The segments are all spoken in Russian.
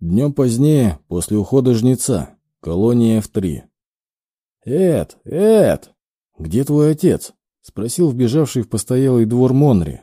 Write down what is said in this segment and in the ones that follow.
Днем позднее, после ухода жнеца. Колония F3. «Эд, Эд! Где твой отец?» — спросил вбежавший в постоялый двор Монри.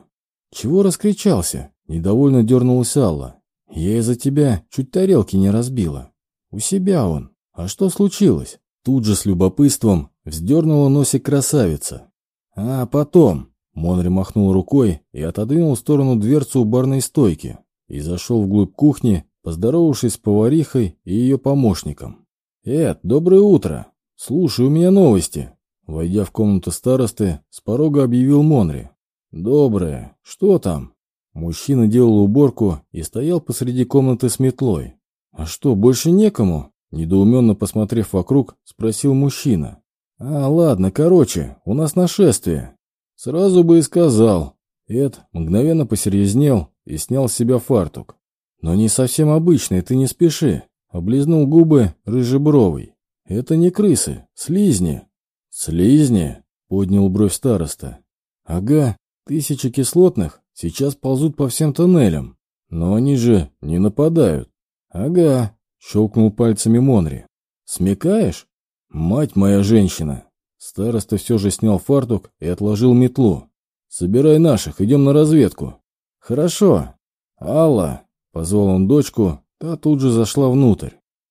«Чего раскричался?» — недовольно дернулась Алла. «Я из-за тебя чуть тарелки не разбила. У себя он. А что случилось?» Тут же с любопытством вздернула носик красавица. «А потом...» — Монри махнул рукой и отодвинул в сторону дверцу у барной стойки и зашел вглубь кухни, поздоровавшись с поварихой и ее помощником. «Эд, доброе утро! Слушай, у меня новости!» Войдя в комнату старосты, с порога объявил Монри. «Доброе. Что там?» Мужчина делал уборку и стоял посреди комнаты с метлой. «А что, больше некому?» Недоуменно посмотрев вокруг, спросил мужчина. «А, ладно, короче, у нас нашествие». «Сразу бы и сказал». Эд мгновенно посерьезнел и снял с себя фартук. «Но не совсем обычный, ты не спеши», — облизнул губы рыжебровый. «Это не крысы, слизни». «Слизни?» — поднял бровь староста. «Ага, тысячи кислотных сейчас ползут по всем тоннелям, но они же не нападают». «Ага», — щелкнул пальцами Монри. «Смекаешь? Мать моя женщина!» Староста все же снял фартук и отложил метлу. «Собирай наших, идем на разведку». «Хорошо». «Алла!» — позвал он дочку, та тут же зашла внутрь.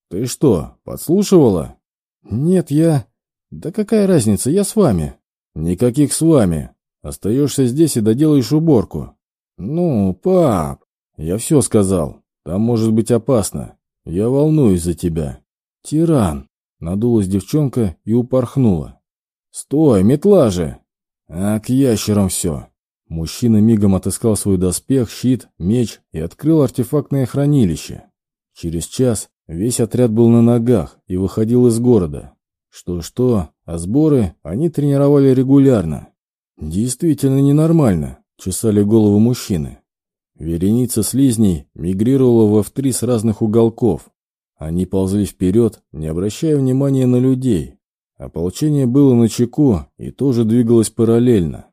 «Ты что, подслушивала?» «Нет, я...» «Да какая разница, я с вами». «Никаких с вами. Остаешься здесь и доделаешь уборку». «Ну, пап...» «Я все сказал. Там может быть опасно. Я волнуюсь за тебя». «Тиран!» — надулась девчонка и упорхнула. «Стой, метла же!» «А к ящерам все!» Мужчина мигом отыскал свой доспех, щит, меч и открыл артефактное хранилище. Через час весь отряд был на ногах и выходил из города. Что-что, а сборы они тренировали регулярно. Действительно ненормально, чесали голову мужчины. Вереница слизней мигрировала в три с разных уголков. Они ползли вперед, не обращая внимания на людей. Ополчение было на чеку и тоже двигалось параллельно.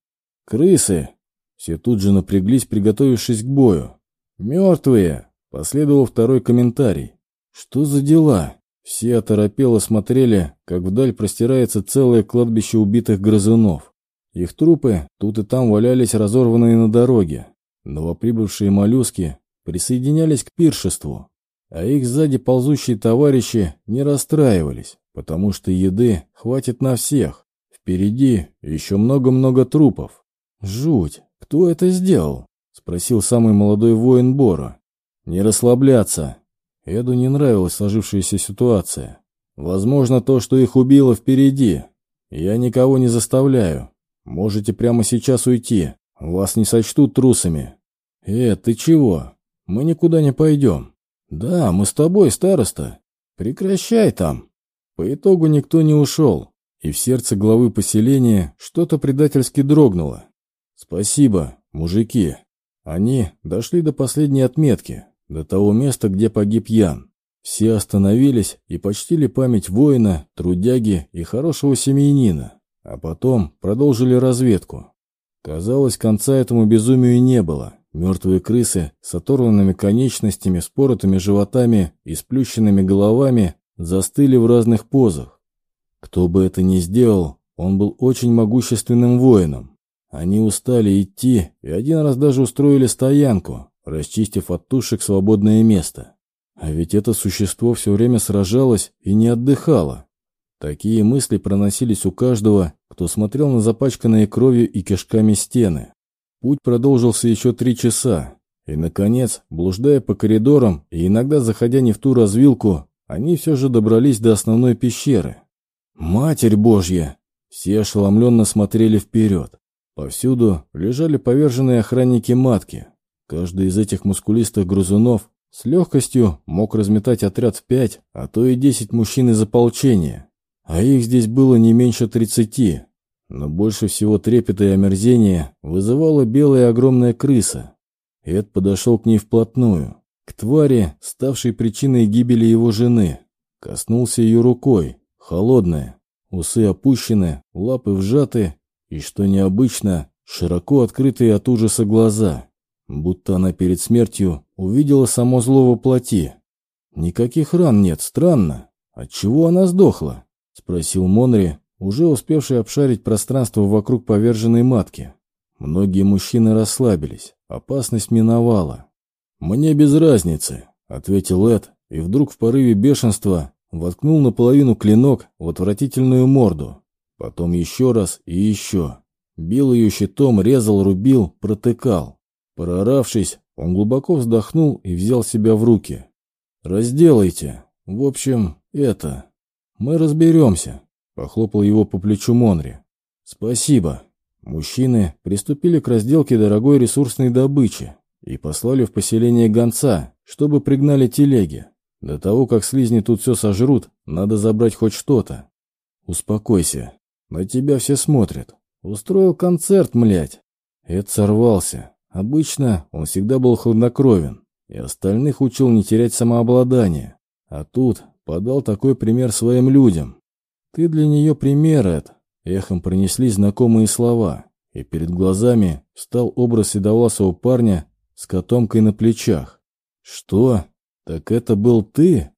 «Крысы!» Все тут же напряглись, приготовившись к бою. «Мертвые!» — последовал второй комментарий. «Что за дела?» Все оторопело смотрели, как вдаль простирается целое кладбище убитых грызунов. Их трупы тут и там валялись разорванные на дороге. Новоприбывшие моллюски присоединялись к пиршеству, а их сзади ползущие товарищи не расстраивались, потому что еды хватит на всех. Впереди еще много-много трупов. Жуть! «Кто это сделал?» — спросил самый молодой воин Бора. «Не расслабляться». Эду не нравилась сложившаяся ситуация. «Возможно, то, что их убило впереди. Я никого не заставляю. Можете прямо сейчас уйти. Вас не сочтут трусами». «Эд, ты чего? Мы никуда не пойдем». «Да, мы с тобой, староста. Прекращай там». По итогу никто не ушел, и в сердце главы поселения что-то предательски дрогнуло. «Спасибо, мужики». Они дошли до последней отметки, до того места, где погиб Ян. Все остановились и почтили память воина, трудяги и хорошего семьянина, а потом продолжили разведку. Казалось, конца этому безумию не было. Мертвые крысы с оторванными конечностями, споротыми животами и сплющенными головами застыли в разных позах. Кто бы это ни сделал, он был очень могущественным воином. Они устали идти и один раз даже устроили стоянку, расчистив от тушек свободное место. А ведь это существо все время сражалось и не отдыхало. Такие мысли проносились у каждого, кто смотрел на запачканные кровью и кишками стены. Путь продолжился еще три часа, и, наконец, блуждая по коридорам и иногда заходя не в ту развилку, они все же добрались до основной пещеры. «Матерь Божья!» Все ошеломленно смотрели вперед. Повсюду лежали поверженные охранники матки. Каждый из этих мускулистых грузунов с легкостью мог разметать отряд в пять, а то и десять мужчин из ополчения. А их здесь было не меньше тридцати. Но больше всего трепета и омерзения вызывала белая огромная крыса. Эд подошел к ней вплотную, к твари, ставшей причиной гибели его жены. Коснулся ее рукой, холодная, усы опущены, лапы вжаты и, что необычно, широко открытые от ужаса глаза, будто она перед смертью увидела само зло во плоти. Никаких ран нет, странно. Отчего она сдохла? Спросил Монри, уже успевший обшарить пространство вокруг поверженной матки. Многие мужчины расслабились, опасность миновала. «Мне без разницы», — ответил Эд, и вдруг в порыве бешенства воткнул наполовину клинок в отвратительную морду. Потом еще раз и еще. Бил ее щитом, резал, рубил, протыкал. Прооравшись, он глубоко вздохнул и взял себя в руки. «Разделайте. В общем, это. Мы разберемся», — похлопал его по плечу Монри. «Спасибо». Мужчины приступили к разделке дорогой ресурсной добычи и послали в поселение гонца, чтобы пригнали телеги. До того, как слизни тут все сожрут, надо забрать хоть что-то. Успокойся. На тебя все смотрят. Устроил концерт, млять. Эд сорвался. Обычно он всегда был хладнокровен и остальных учил не терять самообладание. А тут подал такой пример своим людям. «Ты для нее пример, Эд», — эхом пронесли знакомые слова, и перед глазами встал образ седовласого парня с котомкой на плечах. «Что? Так это был ты?»